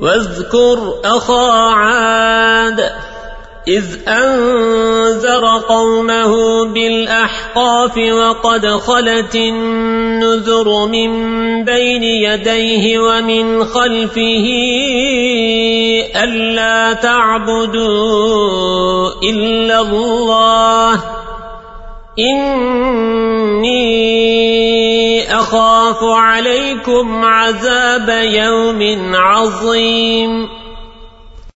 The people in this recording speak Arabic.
واذكر أخا عاد إذ أنذر قومه بالأحقاف وقد خلت النذر من بين يديه ومن خلفه ألا تعبدوا إلا الله إني أخاف عليكم عذاب يوم عظيم.